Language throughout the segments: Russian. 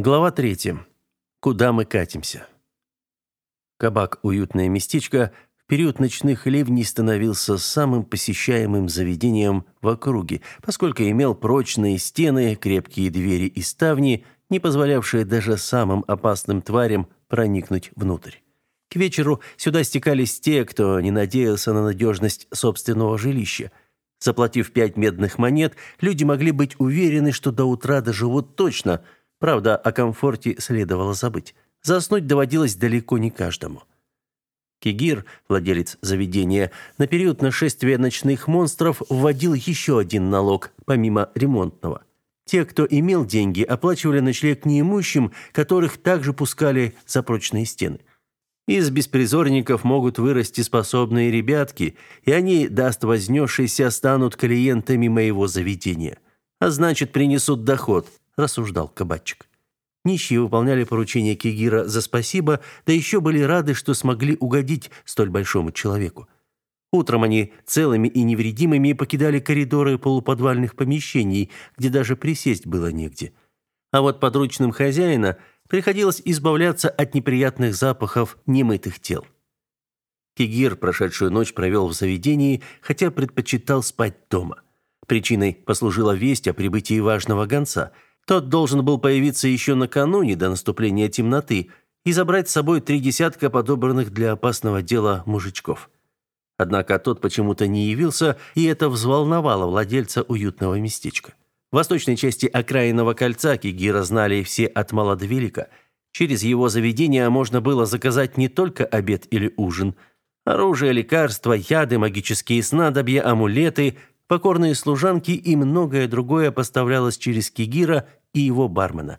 Глава 3. Куда мы катимся? Кабак «Уютное местечко» в период ночных ливней становился самым посещаемым заведением в округе, поскольку имел прочные стены, крепкие двери и ставни, не позволявшие даже самым опасным тварям проникнуть внутрь. К вечеру сюда стекались те, кто не надеялся на надежность собственного жилища. Заплатив пять медных монет, люди могли быть уверены, что до утра доживут точно – Правда, о комфорте следовало забыть. Заснуть доводилось далеко не каждому. Кигир, владелец заведения, на период нашествия ночных монстров вводил еще один налог, помимо ремонтного. Те, кто имел деньги, оплачивали ночлег неимущим, которых также пускали за прочные стены. Из беспризорников могут вырасти способные ребятки, и они, даст вознесшийся, станут клиентами моего заведения. А значит, принесут доход – рассуждал кабачик. Нищие выполняли поручения Кигира за спасибо, да еще были рады, что смогли угодить столь большому человеку. Утром они целыми и невредимыми покидали коридоры полуподвальных помещений, где даже присесть было негде. А вот подручным хозяина приходилось избавляться от неприятных запахов немытых тел. Кигир прошедшую ночь провел в заведении, хотя предпочитал спать дома. Причиной послужила весть о прибытии важного гонца – тот должен был появиться еще накануне до наступления темноты и забрать с собой три десятка подобранных для опасного дела мужичков. Однако тот почему-то не явился, и это взволновало владельца уютного местечка. В восточной части окраинного кольца Кигира знали все от мала до велика. Через его заведение можно было заказать не только обед или ужин. Оружие, лекарства, яды, магические снадобья, амулеты, покорные служанки и многое другое поставлялось через Кигира и его бармена.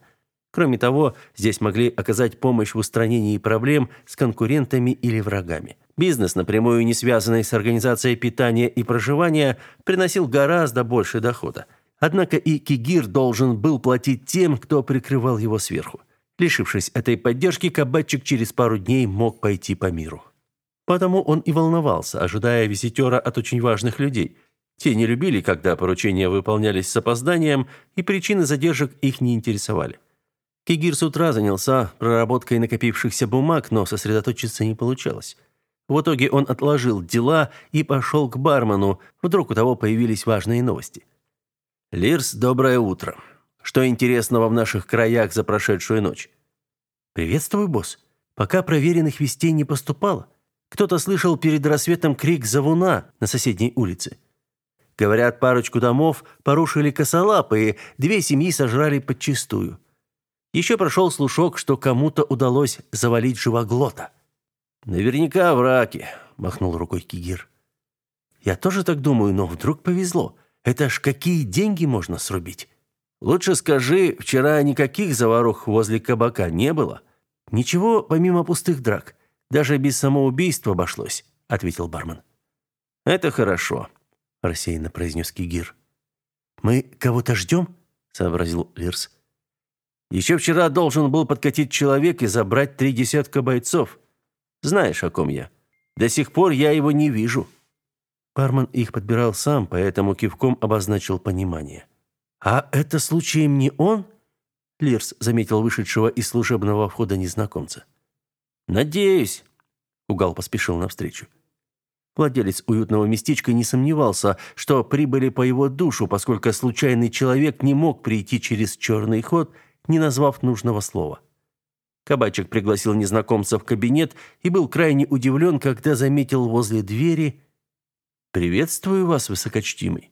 Кроме того, здесь могли оказать помощь в устранении проблем с конкурентами или врагами. Бизнес, напрямую не связанный с организацией питания и проживания, приносил гораздо больше дохода. Однако и Кигир должен был платить тем, кто прикрывал его сверху. Лишившись этой поддержки, кабачик через пару дней мог пойти по миру. Потому он и волновался, ожидая визитера от очень важных людей – те не любили, когда поручения выполнялись с опозданием, и причины задержек их не интересовали. Кигир с утра занялся проработкой накопившихся бумаг, но сосредоточиться не получалось. В итоге он отложил дела и пошел к бармену. Вдруг у того появились важные новости. «Лирс, доброе утро. Что интересного в наших краях за прошедшую ночь?» «Приветствую, босс. Пока проверенных вестей не поступало. Кто-то слышал перед рассветом крик «Завуна» на соседней улице. Говорят, парочку домов порушили косолапые, две семьи сожрали подчистую. Еще прошел слушок, что кому-то удалось завалить живоглота. «Наверняка враки», — махнул рукой Кигир. «Я тоже так думаю, но вдруг повезло. Это ж какие деньги можно срубить?» «Лучше скажи, вчера никаких заварух возле кабака не было?» «Ничего, помимо пустых драк. Даже без самоубийства обошлось», — ответил бармен. «Это хорошо», рассеянно произнес Кигир. Мы кого-то ждем?» — сообразил Лирс. «Еще вчера должен был подкатить человек и забрать три десятка бойцов. Знаешь, о ком я? До сих пор я его не вижу». Парман их подбирал сам, поэтому кивком обозначил понимание. «А это случаем не он?» Лирс заметил вышедшего из служебного входа незнакомца. «Надеюсь», — Угал поспешил навстречу. Владелец уютного местечка не сомневался, что прибыли по его душу, поскольку случайный человек не мог прийти через черный ход, не назвав нужного слова. Кабачик пригласил незнакомца в кабинет и был крайне удивлен, когда заметил возле двери «Приветствую вас, высокочтимый.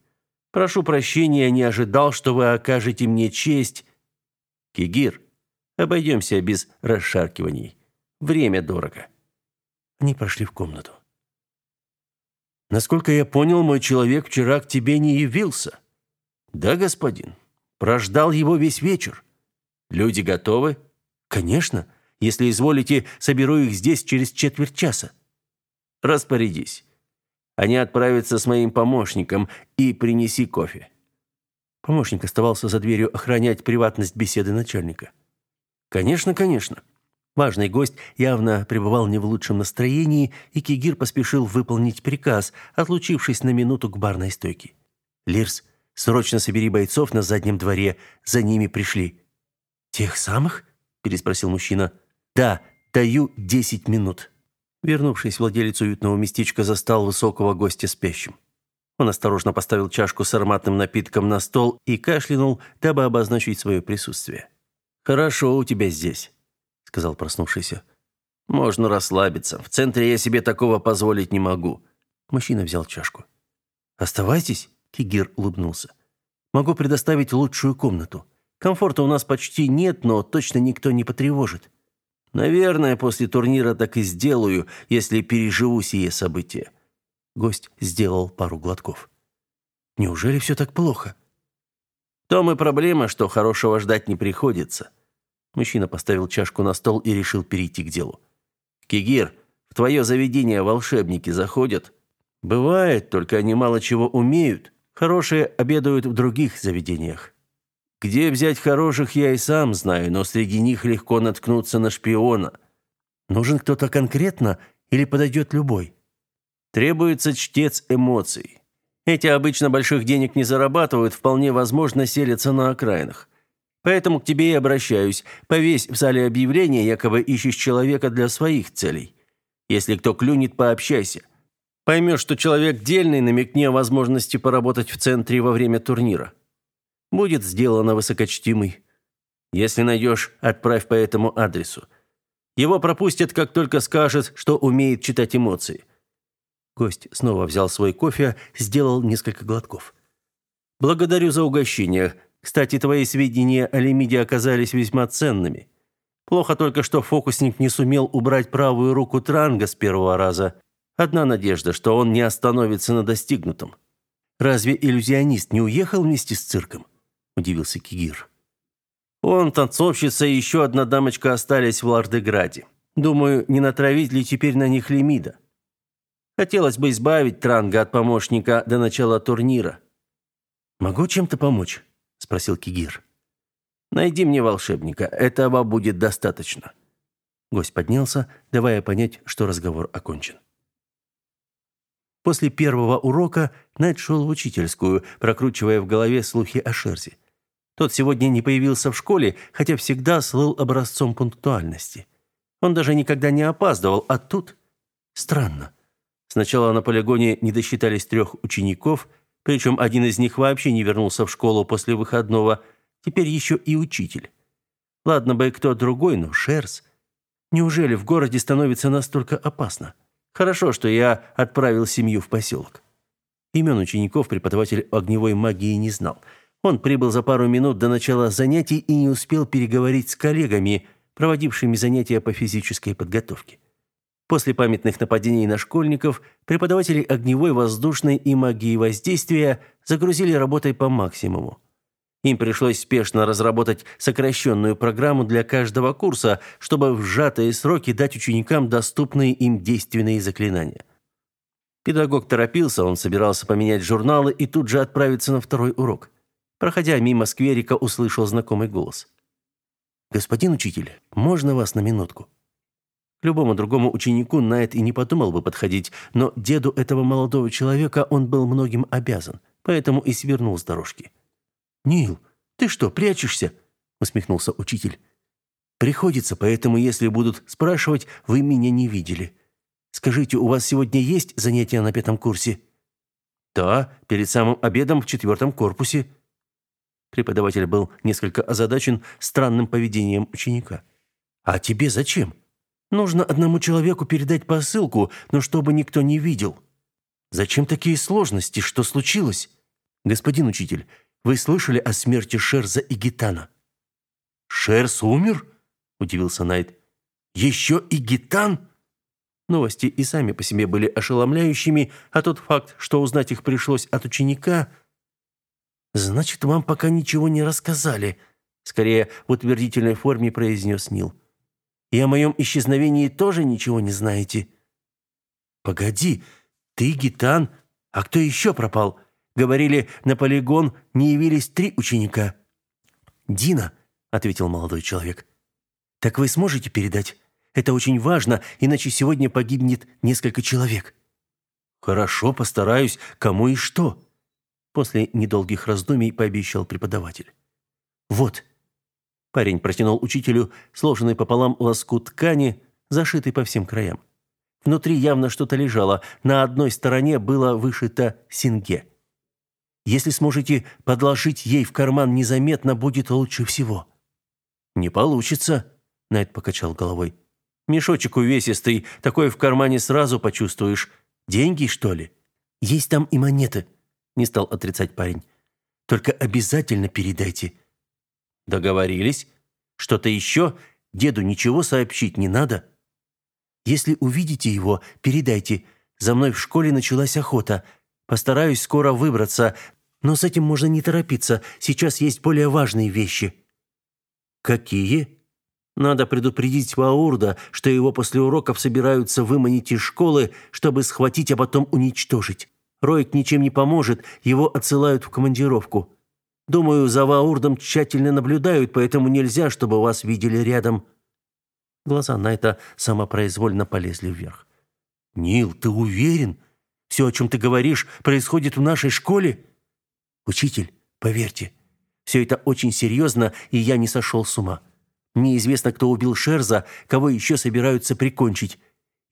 Прошу прощения, не ожидал, что вы окажете мне честь. Кигир, обойдемся без расшаркиваний. Время дорого». Они прошли в комнату. Насколько я понял, мой человек вчера к тебе не явился. Да, господин. Прождал его весь вечер. Люди готовы? Конечно. Если изволите, соберу их здесь через четверть часа. Распорядись. Они отправятся с моим помощником и принеси кофе. Помощник оставался за дверью охранять приватность беседы начальника. Конечно, конечно. Важный гость явно пребывал не в лучшем настроении, и Кигир поспешил выполнить приказ, отлучившись на минуту к барной стойке. «Лирс, срочно собери бойцов на заднем дворе, за ними пришли». Тех самых? переспросил мужчина. Да, даю десять минут. Вернувшись, владелец уютного местечка застал высокого гостя спящим. Он осторожно поставил чашку с ароматным напитком на стол и кашлянул, дабы обозначить свое присутствие. «Хорошо у тебя здесь», — сказал проснувшийся. «Можно расслабиться. В центре я себе такого позволить не могу». Мужчина взял чашку. «Оставайтесь», — Кигир улыбнулся. «Могу предоставить лучшую комнату. Комфорта у нас почти нет, но точно никто не потревожит». «Наверное, после турнира так и сделаю, если переживу сие событие». Гость сделал пару глотков. «Неужели все так плохо?» «В том и проблема, что хорошего ждать не приходится». Мужчина поставил чашку на стол и решил перейти к делу. «Кигир, в твое заведение волшебники заходят?» «Бывает, только они мало чего умеют. Хорошие обедают в других заведениях. Где взять хороших, я и сам знаю, но среди них легко наткнуться на шпиона. Нужен кто-то конкретно или подойдет любой?» Требуется чтец эмоций. Эти обычно больших денег не зарабатывают, вполне возможно, селятся на окраинах. Поэтому к тебе и обращаюсь. Повесь в зале объявление, якобы ищешь человека для своих целей. Если кто клюнет, пообщайся. Поймешь, что человек дельный, намекни о возможности поработать в центре во время турнира. Будет сделано, высокочтимый. Если найдешь, отправь по этому адресу. Его пропустят, как только скажет, что умеет читать эмоции. Гость снова взял свой кофе, сделал несколько глотков. Благодарю за угощение. Кстати, твои сведения о Лемиде оказались весьма ценными. Плохо только, что фокусник не сумел убрать правую руку Транга с первого раза. Одна надежда, что он не остановится на достигнутом. Разве иллюзионист не уехал вместе с цирком? удивился Кигир. Он, танцовщица и еще одна дамочка остались в Лардеграде. Думаю, не натравить ли теперь на них Лемида. Хотелось бы избавить Транга от помощника до начала турнира. Могу чем-то помочь? Спросил Кигир. Найди мне волшебника, этого будет достаточно. Гость поднялся, давая понять, что разговор окончен. После первого урока Найт шел в учительскую, прокручивая в голове слухи о Шерзи. Тот сегодня не появился в школе, хотя всегда слыл образцом пунктуальности. Он даже никогда не опаздывал, а тут... Странно. Сначала на полигоне не досчитались трех учеников, причем один из них вообще не вернулся в школу после выходного, теперь еще и учитель. Ладно бы кто другой, но Шерс... Неужели в городе становится настолько опасно? Хорошо, что я отправил семью в поселок. Имен учеников преподаватель огневой магии не знал. Он прибыл за пару минут до начала занятий и не успел переговорить с коллегами, проводившими занятия по физической подготовке. После памятных нападений на школьников преподаватели огневой, воздушной и магии воздействия загрузили работой по максимуму. Им пришлось спешно разработать сокращенную программу для каждого курса, чтобы в сжатые сроки дать ученикам доступные им действенные заклинания. Педагог торопился, он собирался поменять журналы и тут же отправиться на второй урок. Проходя мимо скверика, услышал знакомый голос. «Господин учитель, можно вас на минутку?» К любому другому ученику Найт и не подумал бы подходить, но деду этого молодого человека он был многим обязан, поэтому и свернул с дорожки. «Нил, ты что, прячешься?» — усмехнулся учитель. «Приходится, поэтому, если будут спрашивать, вы меня не видели. Скажите, у вас сегодня есть занятия на пятом курсе?» «Да, перед самым обедом в четвертом корпусе». Преподаватель был несколько озадачен странным поведением ученика. «А тебе зачем?» Нужно одному человеку передать посылку, но чтобы никто не видел. Зачем такие сложности? Что случилось? Господин учитель, вы слышали о смерти Шерза и Гитана? Шерз умер? удивился Найт. «Еще и Гитан? Новости и сами по себе были ошеломляющими, а тот факт, что узнать их пришлось от ученика, значит, вам пока ничего не рассказали, скорее в утвердительной форме произнес Нил. И о моем исчезновении тоже ничего не знаете?» «Погоди, ты, Гитан, а кто еще пропал?» Говорили, на полигон не явились три ученика. «Дина», — ответил молодой человек. «Так вы сможете передать? Это очень важно, иначе сегодня погибнет несколько человек». «Хорошо, постараюсь. Кому и что?» После недолгих раздумий пообещал преподаватель. «Вот, Парень протянул учителю сложенный пополам лоскут ткани, зашитый по всем краям. Внутри явно что-то лежало. На одной стороне было вышито «Синге». Если сможете подложить ей в карман незаметно, будет лучше всего. Не получится, Найт покачал головой. Мешочек увесистый, такой в кармане сразу почувствуешь. Деньги, что ли? Есть там и монеты, не стал отрицать парень. Только обязательно передайте. Договорились? Что-то еще? Деду ничего сообщить не надо? Если увидите его, передайте. За мной в школе началась охота. Постараюсь скоро выбраться, но с этим можно не торопиться. Сейчас есть более важные вещи. Какие? Надо предупредить Ваурда, что его после уроков собираются выманить из школы, чтобы схватить, а потом уничтожить. Ройк ничем не поможет, его отсылают в командировку. Думаю, за Ваурдом тщательно наблюдают, поэтому нельзя, чтобы вас видели рядом. Глаза Найта самопроизвольно полезли вверх. Нил, ты уверен? Все, о чем ты говоришь, происходит в нашей школе? Учитель, поверьте, все это очень серьезно, и я не сошел с ума. Мне известно, кто убил Шерза, кого еще собираются прикончить.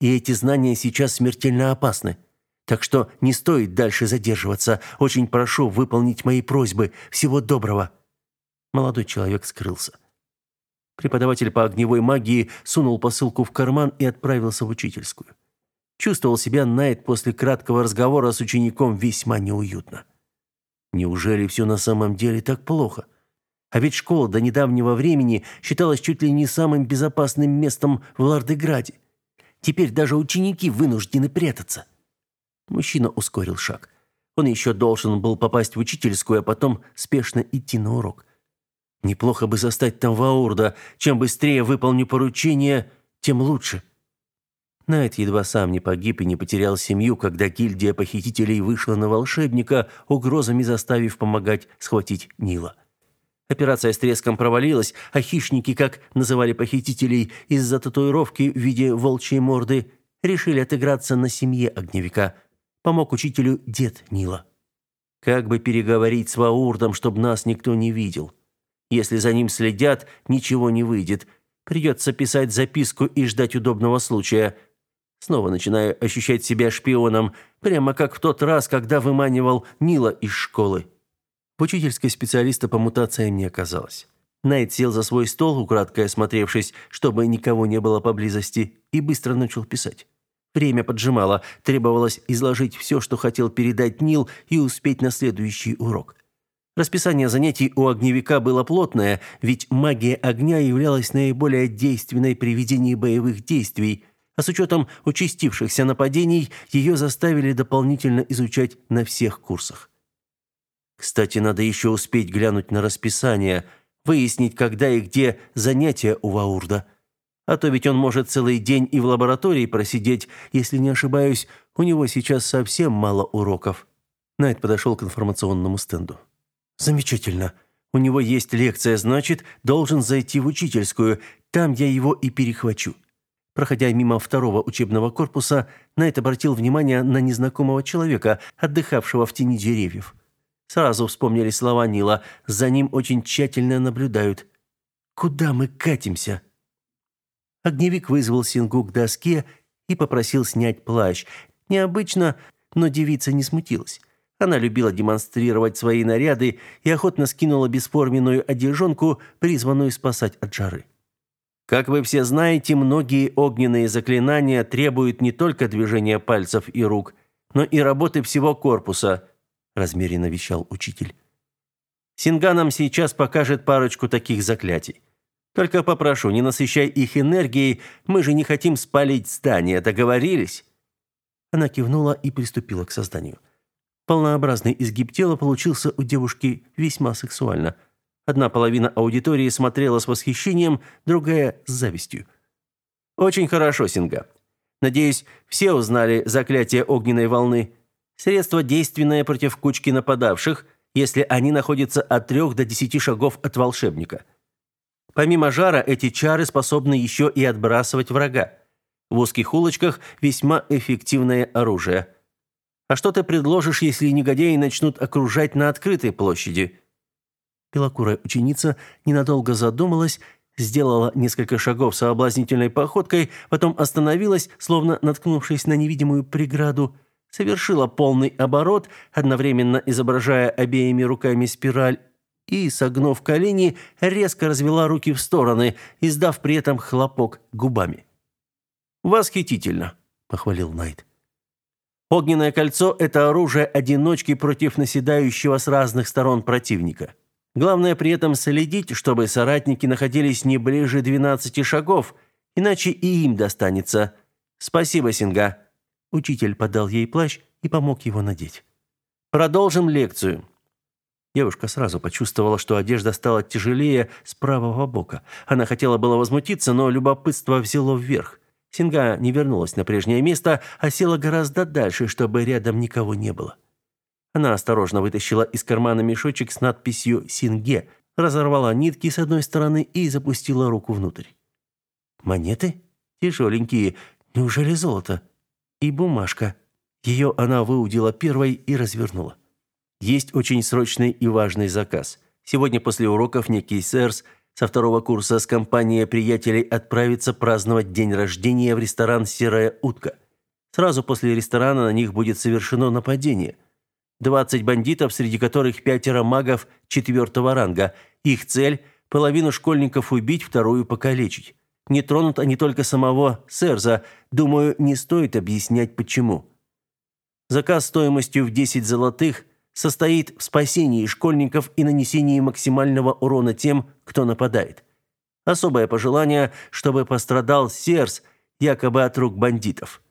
И эти знания сейчас смертельно опасны. Так что не стоит дальше задерживаться. Очень прошу выполнить мои просьбы. Всего доброго. Молодой человек скрылся. Преподаватель по огневой магии сунул посылку в карман и отправился в учительскую. Чувствовал себя Найт после краткого разговора с учеником весьма неуютно. Неужели все на самом деле так плохо? А ведь школа до недавнего времени считалась чуть ли не самым безопасным местом в Лардеграде. Теперь даже ученики вынуждены прятаться. Мужчина ускорил шаг. Он еще должен был попасть в учительскую, а потом спешно идти на урок. Неплохо бы застать там Ваурда. Чем быстрее выполню поручение, тем лучше. Найт едва сам не погиб и не потерял семью, когда гильдия похитителей вышла на волшебника, угрозами заставив помогать схватить Нила. Операция с треском провалилась, а хищники, как называли похитителей из-за татуировки в виде волчьей морды, решили отыграться на семье огневика. Помог учителю дед Нила. Как бы переговорить с Ваурдом, чтобы нас никто не видел? Если за ним следят, ничего не выйдет. Придется писать записку и ждать удобного случая – Снова начинаю ощущать себя шпионом, прямо как в тот раз, когда выманивал Нила из школы. В учительской специалиста по мутациям не оказалось. Найт сел за свой стол, украдкой осмотревшись, чтобы никого не было поблизости, и быстро начал писать. Время поджимало, требовалось изложить все, что хотел передать Нил, и успеть на следующий урок. Расписание занятий у огневика было плотное, ведь магия огня являлась наиболее действенной при ведении боевых действий – а с учетом участившихся нападений, ее заставили дополнительно изучать на всех курсах. Кстати, надо еще успеть глянуть на расписание, выяснить, когда и где занятия у Ваурда. А то ведь он может целый день и в лаборатории просидеть, если не ошибаюсь, у него сейчас совсем мало уроков. Найт подошел к информационному стенду. Замечательно. У него есть лекция, значит, должен зайти в учительскую. Там я его и перехвачу. Проходя мимо второго учебного корпуса, Найт обратил внимание на незнакомого человека, отдыхавшего в тени деревьев. Сразу вспомнили слова Нила. За ним очень тщательно наблюдают. Куда мы катимся? Огневик вызвал Сингу к доске и попросил снять плащ. Необычно, но девица не смутилась. Она любила демонстрировать свои наряды и охотно скинула бесформенную одежонку, призванную спасать от жары. Как вы все знаете, многие огненные заклинания требуют не только движения пальцев и рук, но и работы всего корпуса, размеренно вещал учитель. Синга нам сейчас покажет парочку таких заклятий. Только попрошу, не насыщай их энергией, мы же не хотим спалить здание, договорились? Она кивнула и приступила к созданию. Полнообразный изгиб тела получился у девушки весьма сексуально – Одна половина аудитории смотрела с восхищением, другая – с завистью. «Очень хорошо, Синга. Надеюсь, все узнали заклятие огненной волны. Средство действенное против кучки нападавших, если они находятся от трех до десяти шагов от волшебника. Помимо жара, эти чары способны еще и отбрасывать врага. В узких улочках весьма эффективное оружие. А что ты предложишь, если негодяи начнут окружать на открытой площади?» Белокурая ученица ненадолго задумалась, сделала несколько шагов соблазнительной походкой, потом остановилась, словно наткнувшись на невидимую преграду, совершила полный оборот, одновременно изображая обеими руками спираль, и, согнув колени, резко развела руки в стороны, издав при этом хлопок губами. «Восхитительно!» – похвалил Найт. Огненное кольцо – это оружие одиночки против наседающего с разных сторон противника. Главное при этом следить, чтобы соратники находились не ближе 12 шагов, иначе и им достанется. Спасибо, Синга. Учитель подал ей плащ и помог его надеть. Продолжим лекцию. Девушка сразу почувствовала, что одежда стала тяжелее с правого бока. Она хотела было возмутиться, но любопытство взяло вверх. Синга не вернулась на прежнее место, а села гораздо дальше, чтобы рядом никого не было. Она осторожно вытащила из кармана мешочек с надписью «Синге», разорвала нитки с одной стороны и запустила руку внутрь. Монеты? Тяжеленькие. Неужели золото? И бумажка. Ее она выудила первой и развернула. Есть очень срочный и важный заказ. Сегодня после уроков некий Сэрс со второго курса с компанией приятелей отправится праздновать день рождения в ресторан «Серая утка». Сразу после ресторана на них будет совершено нападение. 20 бандитов, среди которых пятеро магов четвертого ранга. Их цель – половину школьников убить, вторую покалечить. Не тронут они только самого Серза. Думаю, не стоит объяснять, почему. Заказ стоимостью в 10 золотых – состоит в спасении школьников и нанесении максимального урона тем, кто нападает. Особое пожелание, чтобы пострадал Серс, якобы от рук бандитов.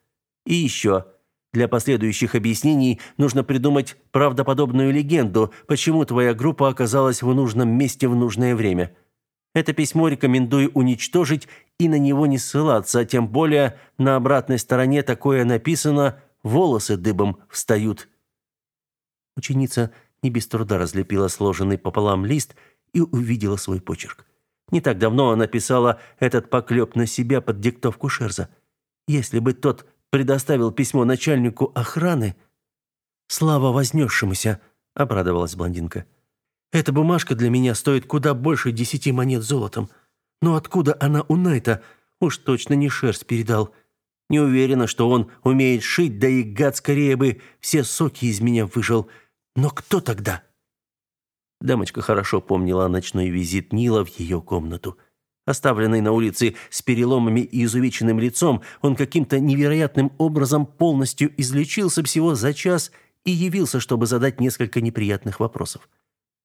И еще, для последующих объяснений нужно придумать правдоподобную легенду, почему твоя группа оказалась в нужном месте в нужное время. Это письмо рекомендую уничтожить и на него не ссылаться, тем более на обратной стороне такое написано «волосы дыбом встают». Ученица не без труда разлепила сложенный пополам лист и увидела свой почерк. Не так давно она писала этот поклеп на себя под диктовку Шерза. Если бы тот предоставил письмо начальнику охраны... «Слава вознесшемуся!» — обрадовалась блондинка. «Эта бумажка для меня стоит куда больше десяти монет золотом. Но откуда она у Найта? Уж точно не Шерз передал. Не уверена, что он умеет шить, да и гад скорее бы все соки из меня выжил». Но кто тогда? Дамочка хорошо помнила ночной визит Нила в ее комнату. Оставленный на улице с переломами и изувеченным лицом, он каким-то невероятным образом полностью излечился всего за час и явился, чтобы задать несколько неприятных вопросов.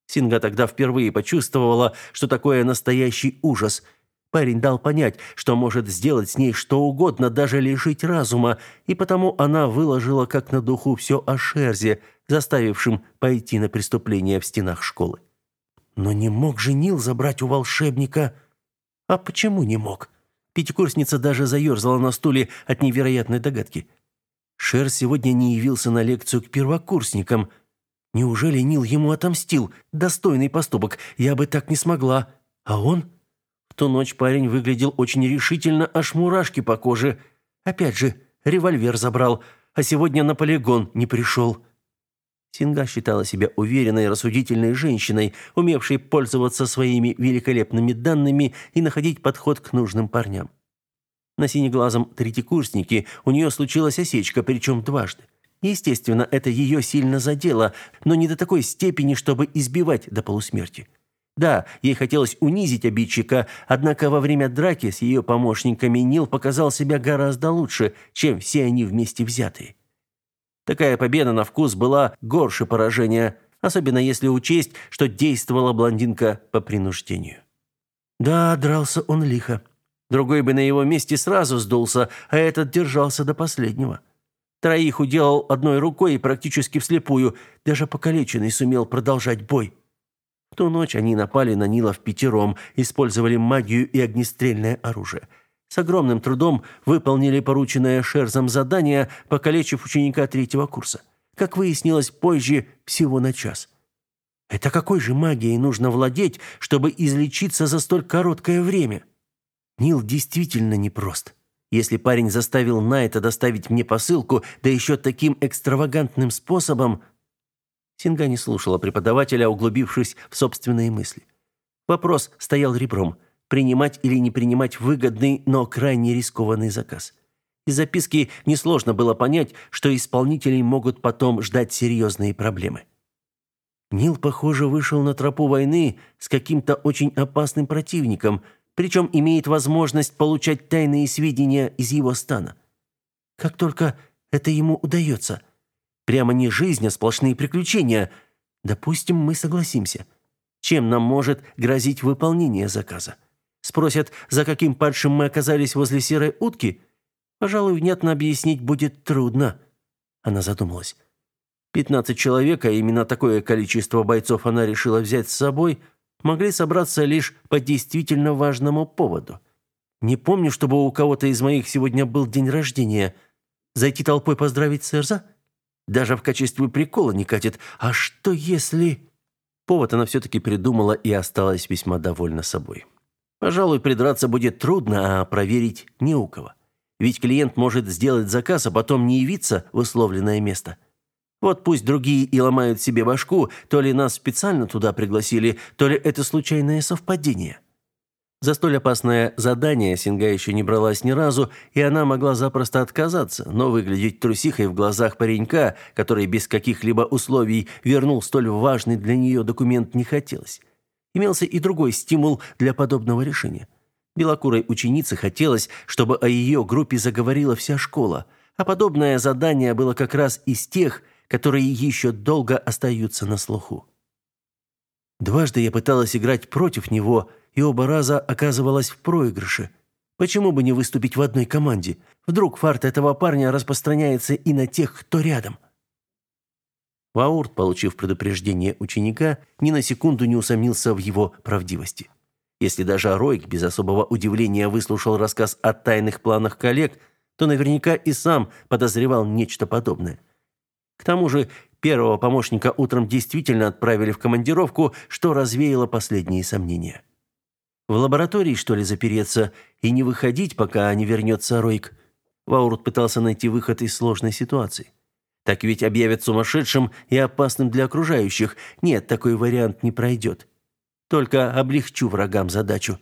Синга тогда впервые почувствовала, что такое настоящий ужас – Парень дал понять, что может сделать с ней что угодно, даже лишить разума, и потому она выложила как на духу все о Шерзе, заставившем пойти на преступление в стенах школы. Но не мог же Нил забрать у волшебника. А почему не мог? Пятикурсница даже заерзала на стуле от невероятной догадки. Шер сегодня не явился на лекцию к первокурсникам. Неужели Нил ему отомстил? Достойный поступок. Я бы так не смогла. А он ту ночь парень выглядел очень решительно, аж мурашки по коже. Опять же, револьвер забрал, а сегодня на полигон не пришел. Синга считала себя уверенной, рассудительной женщиной, умевшей пользоваться своими великолепными данными и находить подход к нужным парням. На синеглазом третьекурснике у нее случилась осечка, причем дважды. Естественно, это ее сильно задело, но не до такой степени, чтобы избивать до полусмерти. Да, ей хотелось унизить обидчика, однако во время драки с ее помощниками Нил показал себя гораздо лучше, чем все они вместе взятые. Такая победа на вкус была горше поражения, особенно если учесть, что действовала блондинка по принуждению. Да, дрался он лихо. Другой бы на его месте сразу сдулся, а этот держался до последнего. Троих уделал одной рукой и практически вслепую, даже покалеченный сумел продолжать бой. В ту ночь они напали на Нила в пятером, использовали магию и огнестрельное оружие. С огромным трудом выполнили порученное Шерзом задание, покалечив ученика третьего курса. Как выяснилось позже, всего на час. Это какой же магией нужно владеть, чтобы излечиться за столь короткое время? Нил действительно непрост. Если парень заставил Найта доставить мне посылку, да еще таким экстравагантным способом, Синга не слушала преподавателя, углубившись в собственные мысли. Вопрос стоял ребром – принимать или не принимать выгодный, но крайне рискованный заказ. Из записки несложно было понять, что исполнителей могут потом ждать серьезные проблемы. Нил, похоже, вышел на тропу войны с каким-то очень опасным противником, причем имеет возможность получать тайные сведения из его стана. Как только это ему удается. Прямо не жизнь, а сплошные приключения. Допустим, мы согласимся. Чем нам может грозить выполнение заказа? Спросят, за каким падшим мы оказались возле серой утки? Пожалуй, внятно объяснить будет трудно. Она задумалась. Пятнадцать человек, а именно такое количество бойцов она решила взять с собой, могли собраться лишь по действительно важному поводу. Не помню, чтобы у кого-то из моих сегодня был день рождения. Зайти толпой поздравить сэрза? Даже в качестве прикола не катит. А что если... Повод она все-таки придумала и осталась весьма довольна собой. Пожалуй, придраться будет трудно, а проверить не у кого. Ведь клиент может сделать заказ, а потом не явиться в условленное место – вот пусть другие и ломают себе башку, то ли нас специально туда пригласили, то ли это случайное совпадение. За столь опасное задание Синга еще не бралась ни разу, и она могла запросто отказаться, но выглядеть трусихой в глазах паренька, который без каких-либо условий вернул столь важный для нее документ, не хотелось. Имелся и другой стимул для подобного решения. Белокурой ученице хотелось, чтобы о ее группе заговорила вся школа, а подобное задание было как раз из тех, которые еще долго остаются на слуху. Дважды я пыталась играть против него, и оба раза оказывалась в проигрыше. Почему бы не выступить в одной команде? Вдруг фарт этого парня распространяется и на тех, кто рядом. Ваурт, получив предупреждение ученика, ни на секунду не усомнился в его правдивости. Если даже Ройк без особого удивления выслушал рассказ о тайных планах коллег, то наверняка и сам подозревал нечто подобное. К тому же первого помощника утром действительно отправили в командировку, что развеяло последние сомнения. В лаборатории, что ли, запереться и не выходить, пока не вернется Ройк? Ваурт пытался найти выход из сложной ситуации. Так ведь объявят сумасшедшим и опасным для окружающих. Нет, такой вариант не пройдет. Только облегчу врагам задачу.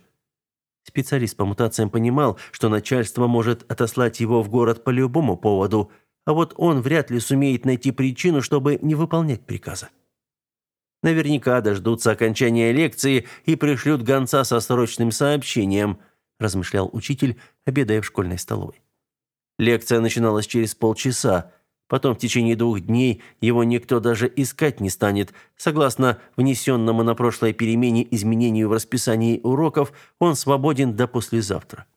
Специалист по мутациям понимал, что начальство может отослать его в город по любому поводу – а вот он вряд ли сумеет найти причину, чтобы не выполнять приказа. Наверняка дождутся окончания лекции и пришлют гонца со срочным сообщением, размышлял учитель, обедая в школьной столовой. Лекция начиналась через полчаса. Потом в течение двух дней его никто даже искать не станет. Согласно внесенному на прошлой перемене изменению в расписании уроков, он свободен до послезавтра.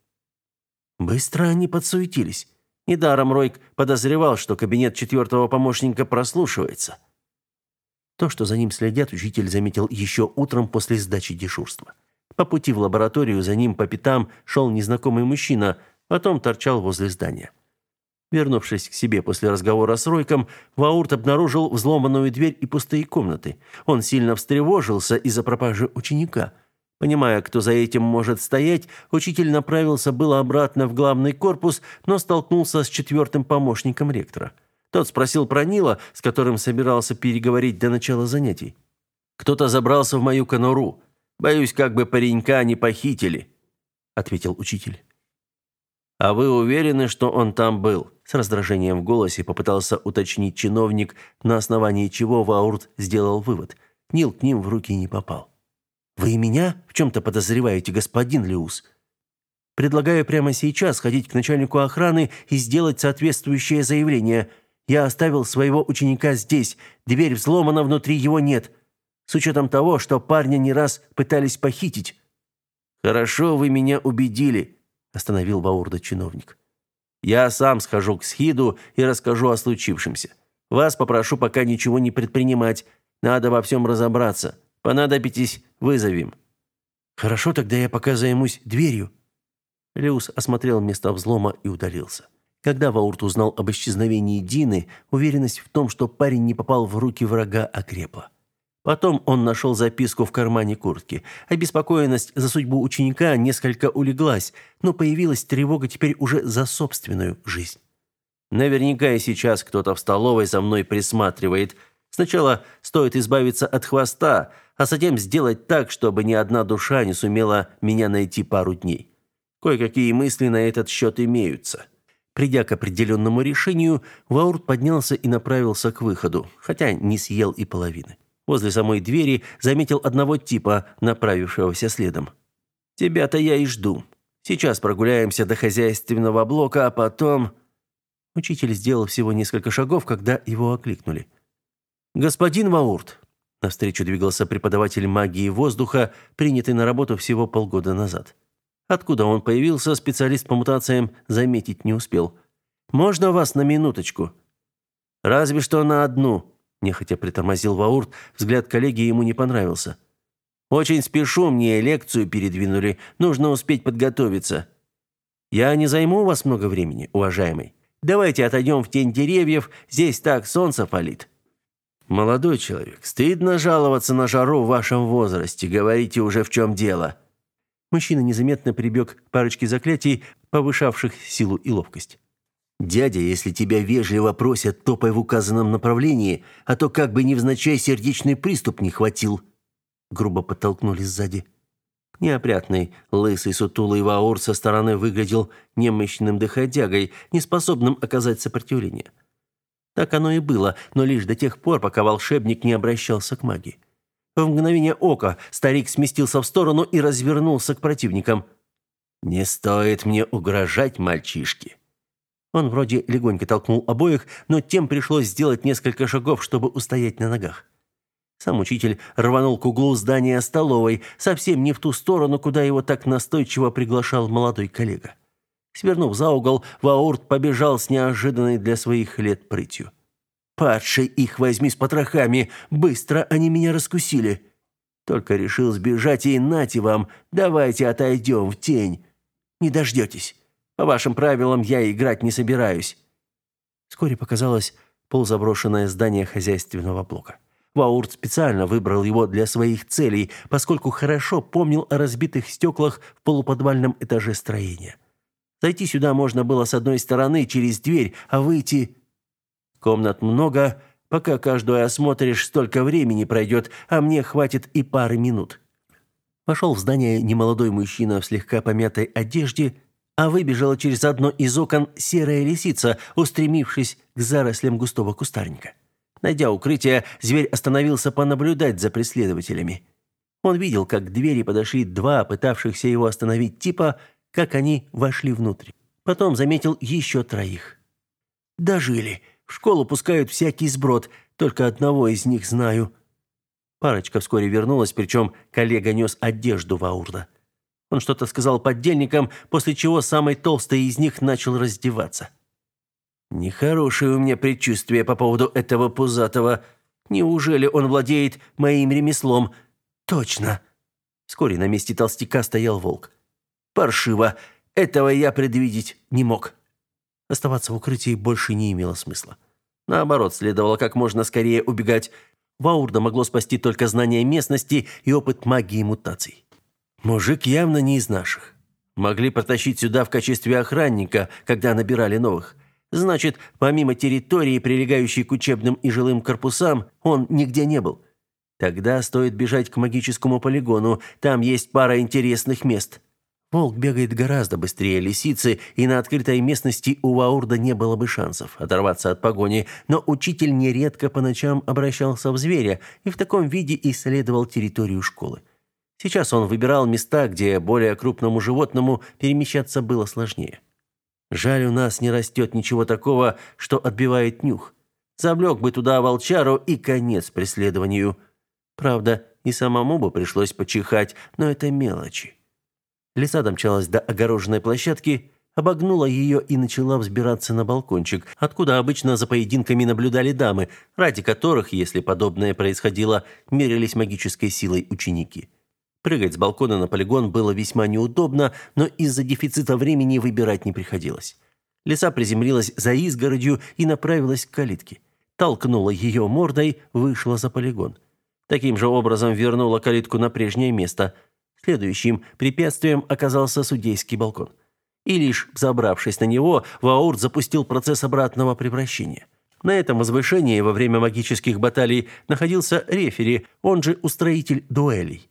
Быстро они подсуетились. Недаром Ройк подозревал, что кабинет четвертого помощника прослушивается. То, что за ним следят, учитель заметил еще утром после сдачи дежурства. По пути в лабораторию за ним по пятам шел незнакомый мужчина, потом торчал возле здания. Вернувшись к себе после разговора с Ройком, Ваурт обнаружил взломанную дверь и пустые комнаты. Он сильно встревожился из-за пропажи ученика – Понимая, кто за этим может стоять, учитель направился было обратно в главный корпус, но столкнулся с четвертым помощником ректора. Тот спросил про Нила, с которым собирался переговорить до начала занятий. «Кто-то забрался в мою конуру. Боюсь, как бы паренька не похитили», — ответил учитель. «А вы уверены, что он там был?» С раздражением в голосе попытался уточнить чиновник, на основании чего Ваурт сделал вывод. Нил к ним в руки не попал. Вы меня в чем-то подозреваете, господин Леус? Предлагаю прямо сейчас сходить к начальнику охраны и сделать соответствующее заявление. Я оставил своего ученика здесь. Дверь взломана, внутри его нет. С учетом того, что парня не раз пытались похитить. Хорошо, вы меня убедили, остановил Баурда чиновник. Я сам схожу к Схиду и расскажу о случившемся. Вас попрошу пока ничего не предпринимать. Надо во всем разобраться. Понадобитесь, вызовем. Хорошо, тогда я пока займусь дверью. Леус осмотрел место взлома и удалился. Когда Ваурт узнал об исчезновении Дины, уверенность в том, что парень не попал в руки врага, окрепла. Потом он нашел записку в кармане куртки. Обеспокоенность за судьбу ученика несколько улеглась, но появилась тревога теперь уже за собственную жизнь. Наверняка и сейчас кто-то в столовой за мной присматривает, Сначала стоит избавиться от хвоста, а затем сделать так, чтобы ни одна душа не сумела меня найти пару дней. Кое-какие мысли на этот счет имеются. Придя к определенному решению, Ваурт поднялся и направился к выходу, хотя не съел и половины. Возле самой двери заметил одного типа, направившегося следом. «Тебя-то я и жду. Сейчас прогуляемся до хозяйственного блока, а потом...» Учитель сделал всего несколько шагов, когда его окликнули. «Господин Ваурт!» Навстречу двигался преподаватель магии воздуха, принятый на работу всего полгода назад. Откуда он появился, специалист по мутациям заметить не успел. «Можно вас на минуточку?» «Разве что на одну», – нехотя притормозил Ваурт, взгляд коллеги ему не понравился. «Очень спешу, мне лекцию передвинули, нужно успеть подготовиться». «Я не займу у вас много времени, уважаемый. Давайте отойдем в тень деревьев, здесь так солнце палит». «Молодой человек, стыдно жаловаться на жару в вашем возрасте. Говорите уже, в чем дело». Мужчина незаметно прибег к парочке заклятий, повышавших силу и ловкость. «Дядя, если тебя вежливо просят, топай в указанном направлении, а то как бы невзначай сердечный приступ не хватил». Грубо подтолкнули сзади. Неопрятный, лысый, сутулый Ваур со стороны выглядел немощным доходягой, неспособным оказать сопротивление. Так оно и было, но лишь до тех пор, пока волшебник не обращался к магии. В мгновение ока старик сместился в сторону и развернулся к противникам. «Не стоит мне угрожать, мальчишки!» Он вроде легонько толкнул обоих, но тем пришлось сделать несколько шагов, чтобы устоять на ногах. Сам учитель рванул к углу здания столовой, совсем не в ту сторону, куда его так настойчиво приглашал молодой коллега. Свернув за угол, Ваурт побежал с неожиданной для своих лет прытью. «Падший их возьми с потрохами! Быстро они меня раскусили!» Только решил сбежать, и нате вам, давайте отойдем в тень. Не дождетесь. По вашим правилам я играть не собираюсь. Вскоре показалось полузаброшенное здание хозяйственного блока. Ваурт специально выбрал его для своих целей, поскольку хорошо помнил о разбитых стеклах в полуподвальном этаже строения. Зайти сюда можно было с одной стороны через дверь, а выйти... Комнат много, пока каждую осмотришь, столько времени пройдет, а мне хватит и пары минут. Вошел в здание немолодой мужчина в слегка помятой одежде, а выбежала через одно из окон серая лисица, устремившись к зарослям густого кустарника. Найдя укрытие, зверь остановился понаблюдать за преследователями. Он видел, как к двери подошли два пытавшихся его остановить типа, как они вошли внутрь. Потом заметил еще троих. «Дожили. В школу пускают всякий сброд. Только одного из них знаю». Парочка вскоре вернулась, причем коллега нес одежду Ваурда. Он что-то сказал поддельникам, после чего самый толстый из них начал раздеваться. «Нехорошее у меня предчувствие по поводу этого пузатого. Неужели он владеет моим ремеслом?» «Точно!» Вскоре на месте толстяка стоял волк. Паршиво. Этого я предвидеть не мог. Оставаться в укрытии больше не имело смысла. Наоборот, следовало как можно скорее убегать. Ваурда могло спасти только знание местности и опыт магии мутаций. Мужик явно не из наших. Могли протащить сюда в качестве охранника, когда набирали новых. Значит, помимо территории, прилегающей к учебным и жилым корпусам, он нигде не был. Тогда стоит бежать к магическому полигону, там есть пара интересных мест. Волк бегает гораздо быстрее лисицы, и на открытой местности у Ваурда не было бы шансов оторваться от погони, но учитель нередко по ночам обращался в зверя и в таком виде исследовал территорию школы. Сейчас он выбирал места, где более крупному животному перемещаться было сложнее. Жаль, у нас не растет ничего такого, что отбивает нюх. Завлек бы туда волчару и конец преследованию. Правда, и самому бы пришлось почихать, но это мелочи. Лиса домчалась до огороженной площадки, обогнула ее и начала взбираться на балкончик, откуда обычно за поединками наблюдали дамы, ради которых, если подобное происходило, мерились магической силой ученики. Прыгать с балкона на полигон было весьма неудобно, но из-за дефицита времени выбирать не приходилось. Лиса приземлилась за изгородью и направилась к калитке. Толкнула ее мордой, вышла за полигон. Таким же образом вернула калитку на прежнее место – Следующим препятствием оказался судейский балкон. И лишь забравшись на него, Ваурт запустил процесс обратного превращения. На этом возвышении во время магических баталий находился рефери, он же устроитель дуэлей.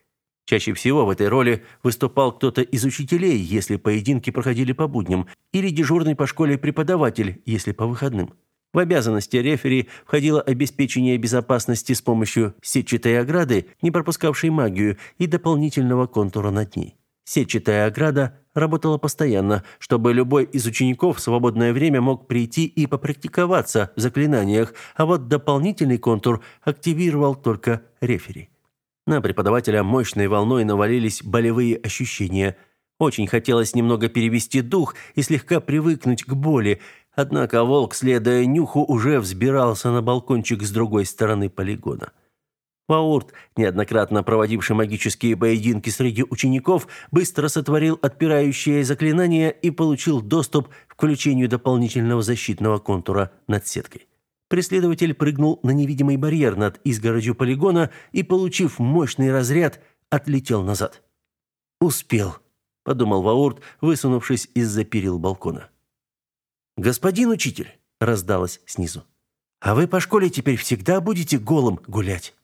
Чаще всего в этой роли выступал кто-то из учителей, если поединки проходили по будням, или дежурный по школе преподаватель, если по выходным. В обязанности рефери входило обеспечение безопасности с помощью сетчатой ограды, не пропускавшей магию, и дополнительного контура над ней. Сетчатая ограда работала постоянно, чтобы любой из учеников в свободное время мог прийти и попрактиковаться в заклинаниях, а вот дополнительный контур активировал только рефери. На преподавателя мощной волной навалились болевые ощущения. Очень хотелось немного перевести дух и слегка привыкнуть к боли, однако волк, следуя нюху, уже взбирался на балкончик с другой стороны полигона. Ваурт, неоднократно проводивший магические поединки среди учеников, быстро сотворил отпирающее заклинание и получил доступ к включению дополнительного защитного контура над сеткой. Преследователь прыгнул на невидимый барьер над изгородью полигона и, получив мощный разряд, отлетел назад. «Успел», — подумал Ваурт, высунувшись из-за перил балкона. «Господин учитель», — раздалось снизу, — «а вы по школе теперь всегда будете голым гулять?»